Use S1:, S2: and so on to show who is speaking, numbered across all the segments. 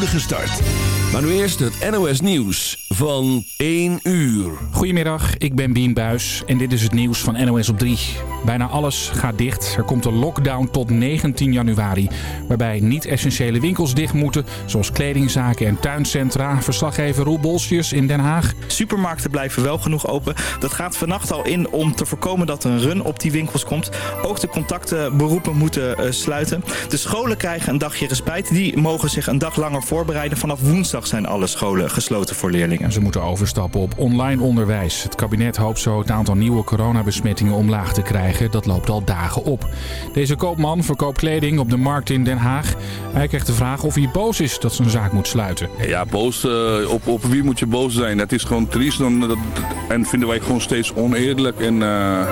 S1: spoedige start. Maar nu eerst het NOS Nieuws van 1 uur.
S2: Goedemiddag, ik ben Bien Buis en dit is het nieuws van NOS op 3. Bijna alles gaat dicht. Er komt een lockdown tot 19 januari. Waarbij niet-essentiële winkels dicht moeten, zoals kledingzaken en tuincentra. Verslaggever Roel Bolsjes in Den Haag.
S3: Supermarkten blijven wel genoeg open. Dat gaat vannacht al in om te voorkomen dat er een run op die winkels komt. Ook de contactberoepen moeten uh, sluiten. De scholen krijgen een dagje respijt. Die mogen zich een dag langer voorbereiden. Vanaf woensdag zijn alle scholen gesloten voor leerlingen.
S2: Ze moeten overstappen op online onderwijs. Het kabinet hoopt zo het aantal nieuwe coronabesmettingen omlaag te krijgen. Dat loopt al dagen op. Deze koopman verkoopt kleding op de markt in Den Haag. Hij krijgt de vraag of hij boos is dat zijn zaak moet sluiten.
S4: Ja, boos. Uh, op, op wie moet je boos zijn? Het is gewoon triest. Dan, dat, en vinden wij gewoon steeds oneerlijk en uh,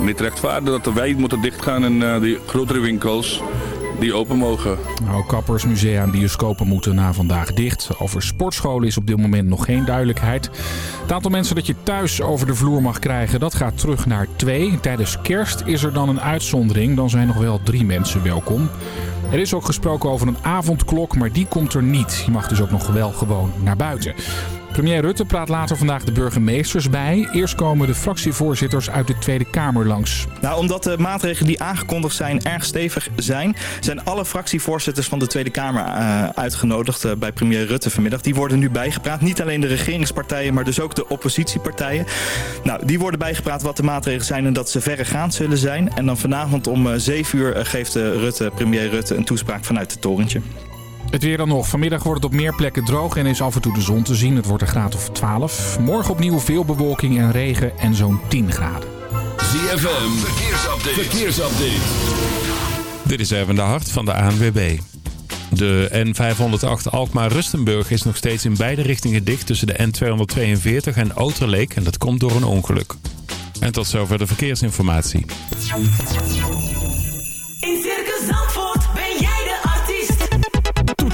S4: niet rechtvaardig dat wij moeten dichtgaan en uh, die grotere winkels die open mogen.
S2: Nou, kappers, musea en bioscopen moeten na vandaag dicht. Over sportscholen is op dit moment nog geen duidelijkheid. Het aantal mensen dat je thuis over de vloer mag krijgen, dat gaat terug naar twee. Tijdens kerst is er dan een uitzondering. Dan zijn nog wel drie mensen welkom. Er is ook gesproken over een avondklok, maar die komt er niet. Je mag dus ook nog wel gewoon naar buiten. Premier Rutte praat later vandaag de burgemeesters bij. Eerst komen de fractievoorzitters uit de Tweede Kamer langs.
S3: Nou, omdat de maatregelen die aangekondigd zijn erg stevig zijn... zijn alle fractievoorzitters van de Tweede Kamer uh, uitgenodigd uh, bij premier Rutte vanmiddag. Die worden nu bijgepraat. Niet alleen de regeringspartijen, maar dus ook de oppositiepartijen. Nou, die worden bijgepraat wat de maatregelen zijn en dat ze verregaand zullen zijn. En dan vanavond om uh, 7 uur geeft Rutte, premier Rutte een toespraak vanuit het torentje.
S2: Het weer dan nog. Vanmiddag wordt het op meer plekken droog en is af en toe de zon te zien. Het wordt een graad of 12. Morgen opnieuw veel bewolking en regen en zo'n 10 graden.
S1: ZFM, verkeersupdate. verkeersupdate.
S5: Dit is even de hart van de ANWB. De N508 Alkmaar-Rustenburg is nog steeds in beide richtingen dicht tussen de N242 en Outerleek. En dat komt door een ongeluk. En tot zover de verkeersinformatie.
S6: In Circus Zandvoort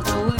S7: walk
S1: away.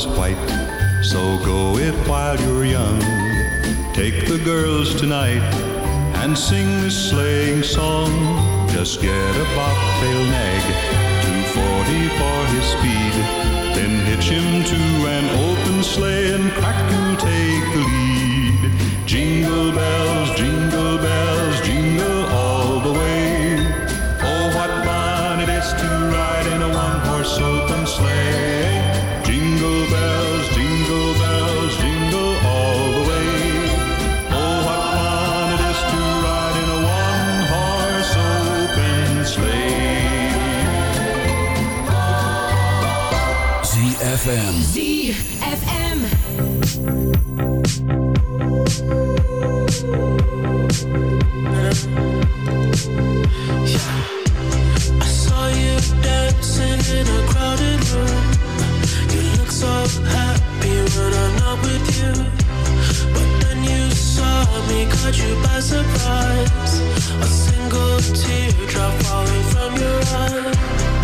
S8: is
S9: white, so go it while you're young. Take the girls tonight and sing this sleighing song. Just get a bobtail nag, 240 for his speed. Then hitch him to an open sleigh and crack you'll take the lead. Jingle bells, jingle bells,
S1: ZFM.
S6: ZFM. Yeah.
S10: I saw you dancing in a crowded room. You look so happy when I'm not with you. But then you saw me, caught you by surprise. A single teardrop falling from your eye.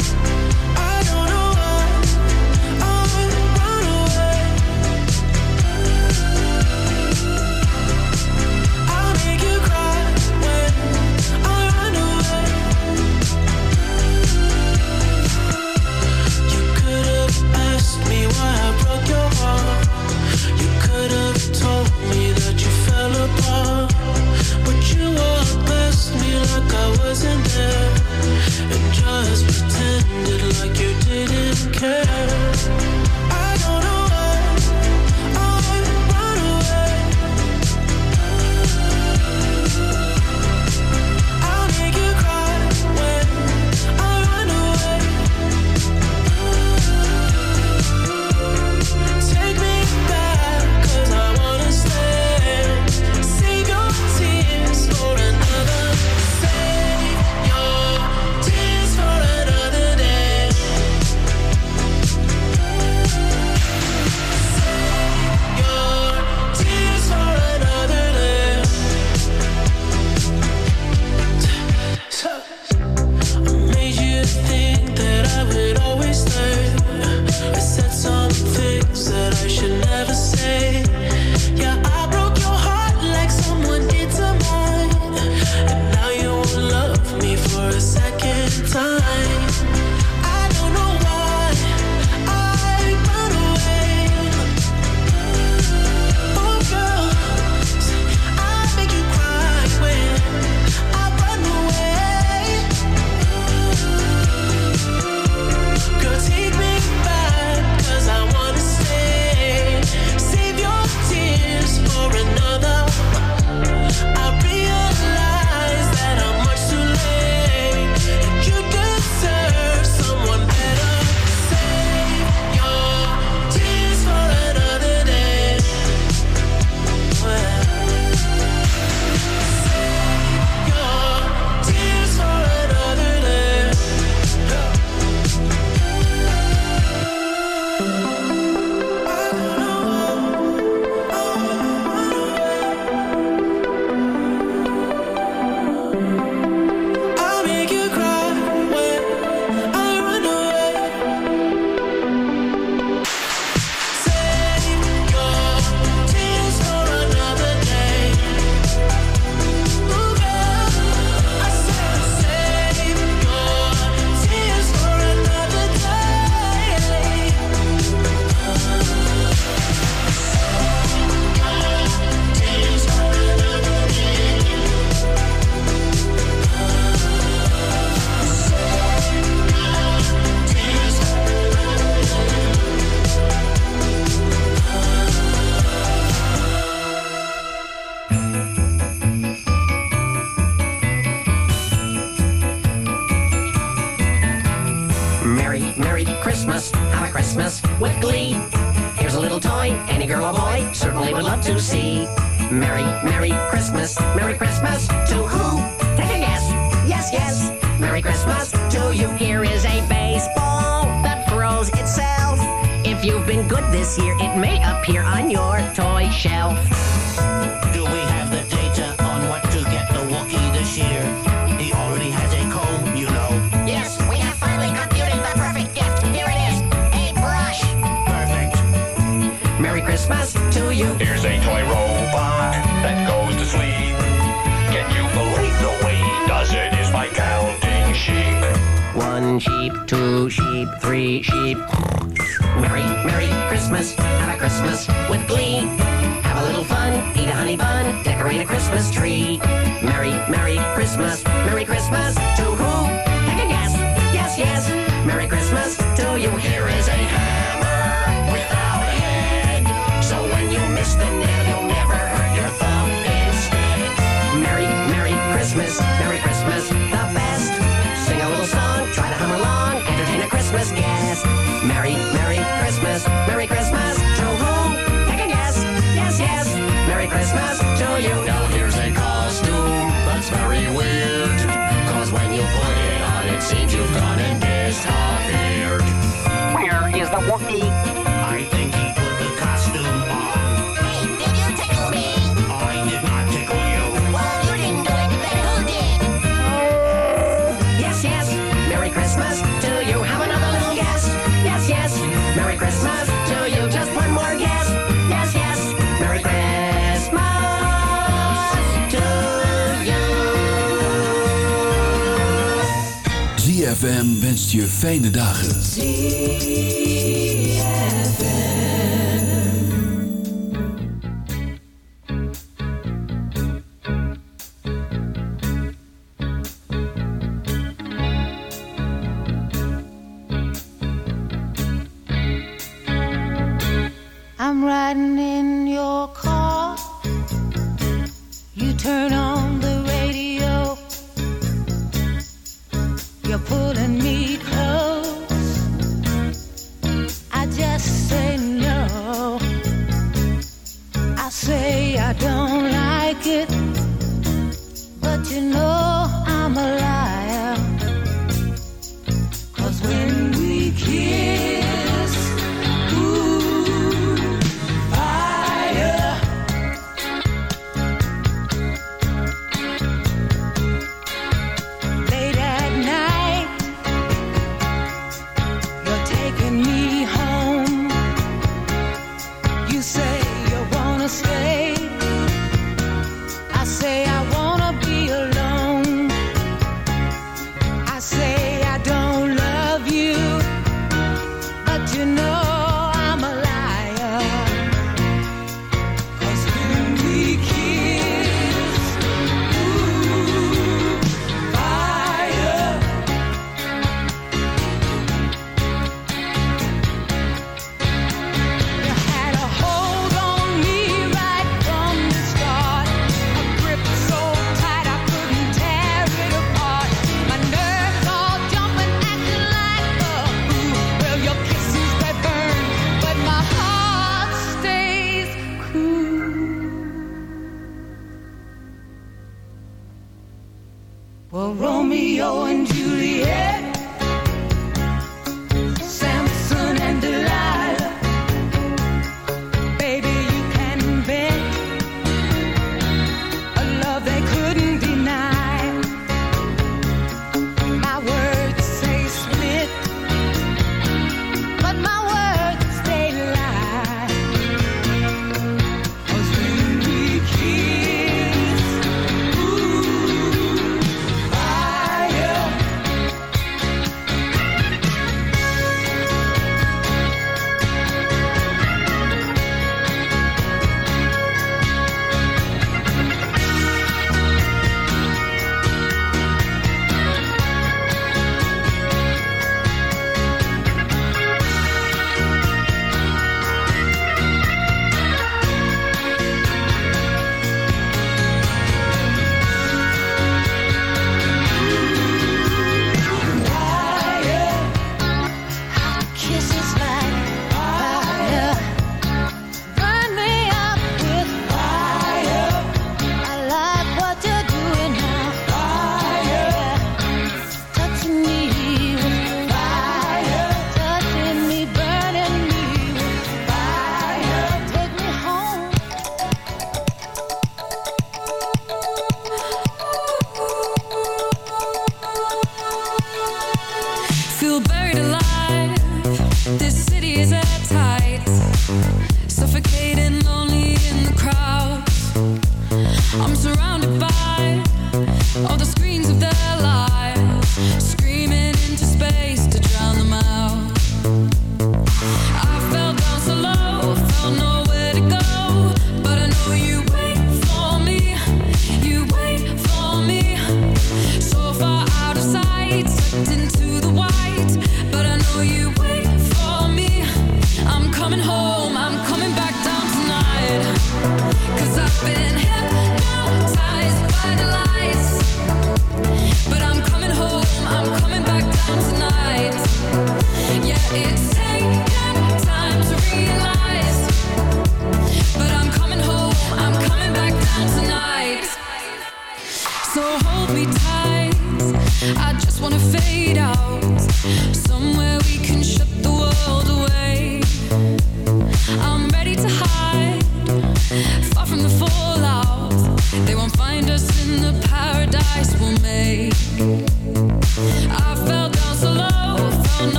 S1: Je fijne dagen.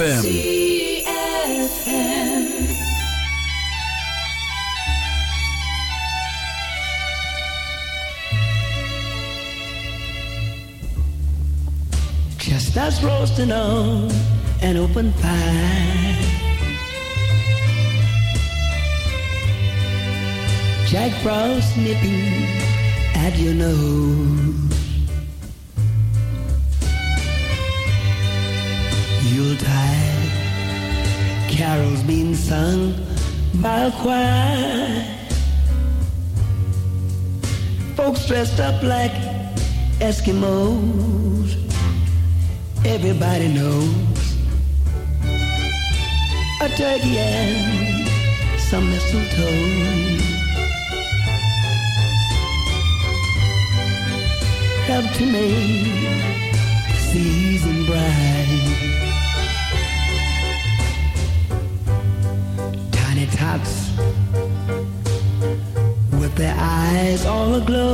S1: ZFM.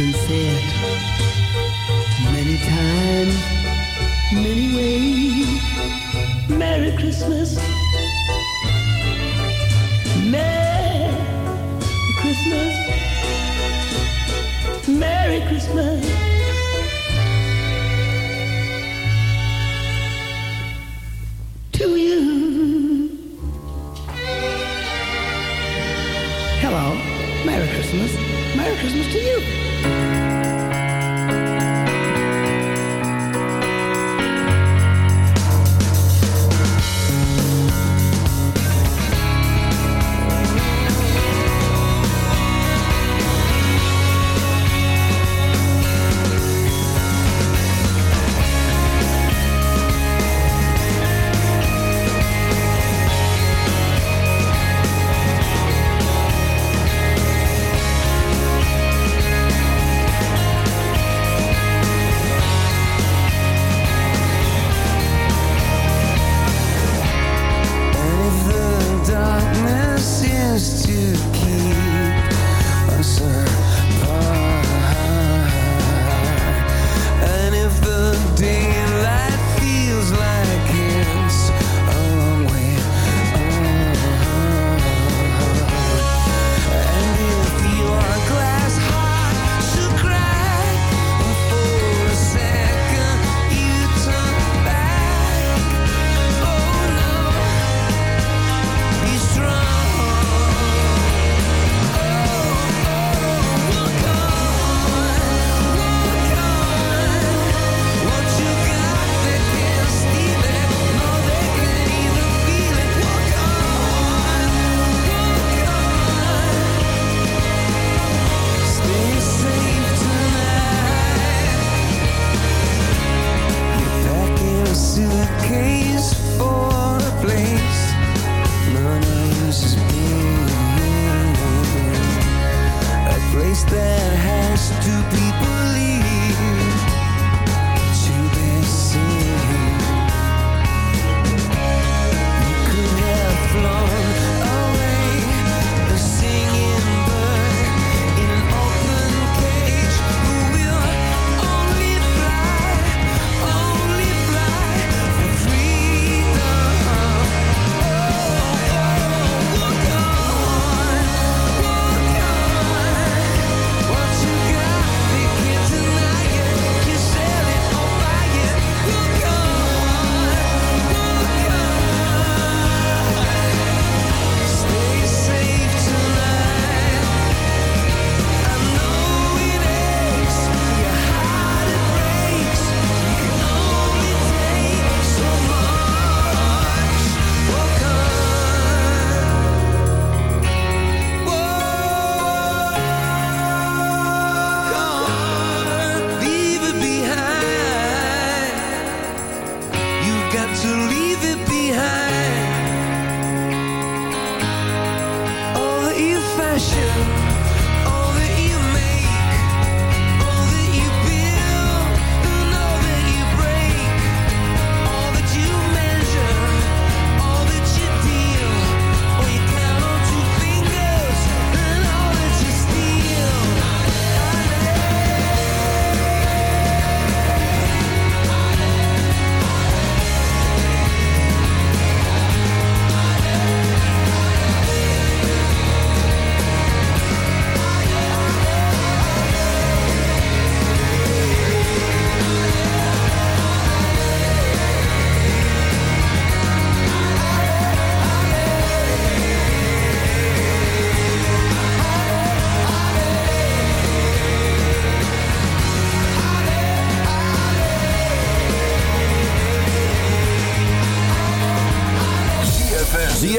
S11: been said many times, many ways. Merry Christmas. Merry Christmas. Merry Christmas.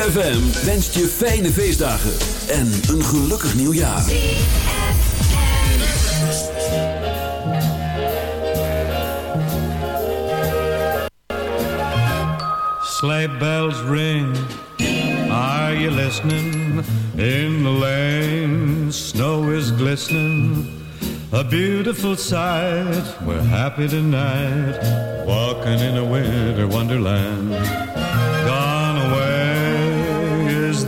S1: ZFM wenst je fijne feestdagen en een gelukkig nieuwjaar.
S9: Sleigh bells ring. Are you listening? In the lane, snow is glistening. A beautiful sight. We're happy tonight, walking in a winter wonderland.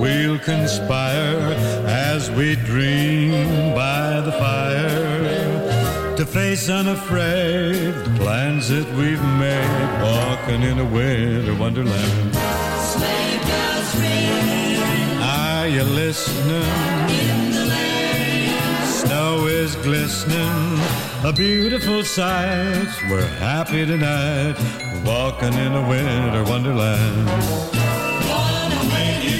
S9: we'll conspire as we dream by the fire to face unafraid the plans that we've made, walking in a winter wonderland.
S6: Sleigh bells ring
S9: Are you listening? Snow is glistening, a beautiful sight. We're happy tonight, walking in a winter wonderland.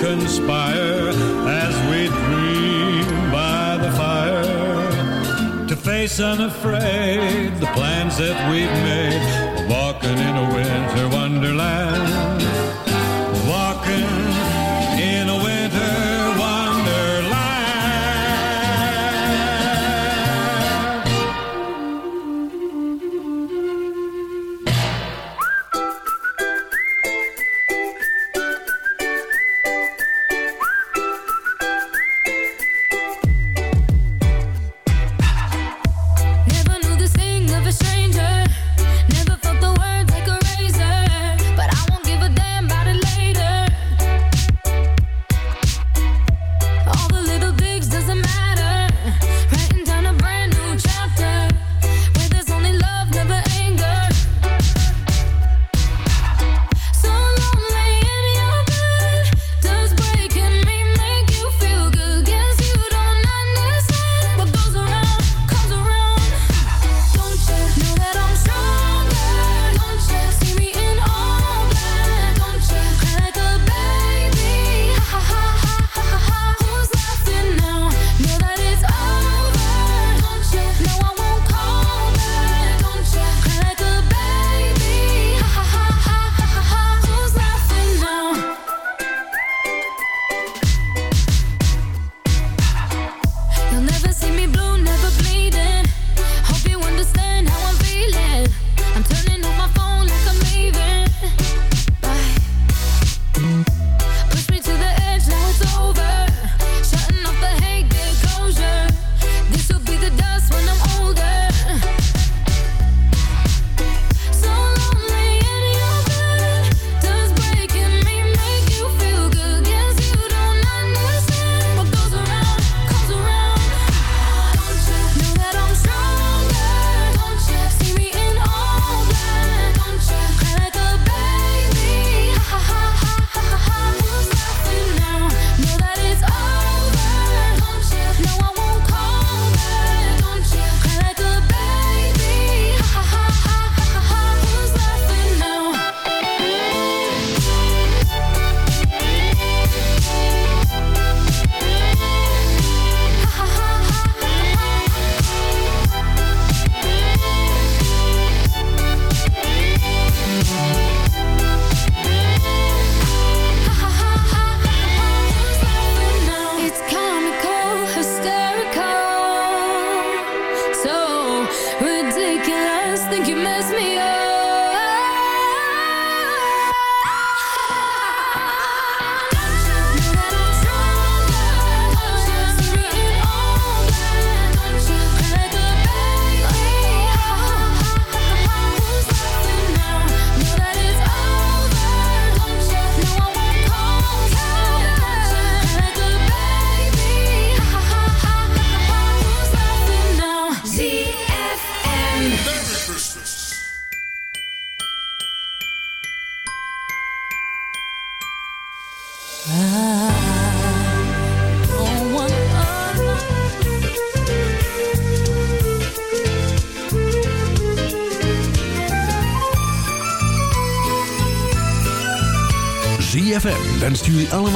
S9: conspire as we dream by the fire to face unafraid the plans that we've made.